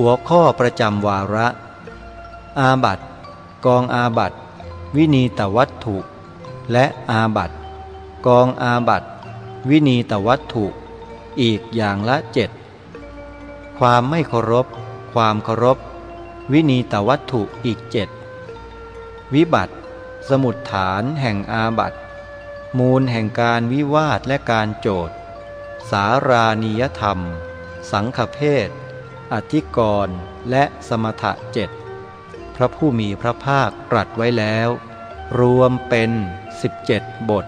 หัวข้อประจำวาระ อาบัตกองอาบัตวินีตวัตถุ และอาบัตกองอาบัตวินีตวัตถุ อีกอย่างละเจ็ดความไม่เคารพ ความเคารพ วินีตวัตถุอีกเจ็ดวิบัติ สมุดฐานแห่งอาบัตมูลแห่งการวิวาทและการโจทย์ สารานิยธรรม สังฆเพศ อธิกรณ์และสมถะเจ็ดพระผู้มีพระภาคตรัสไว้แล้ว รวมเป็น 17 บท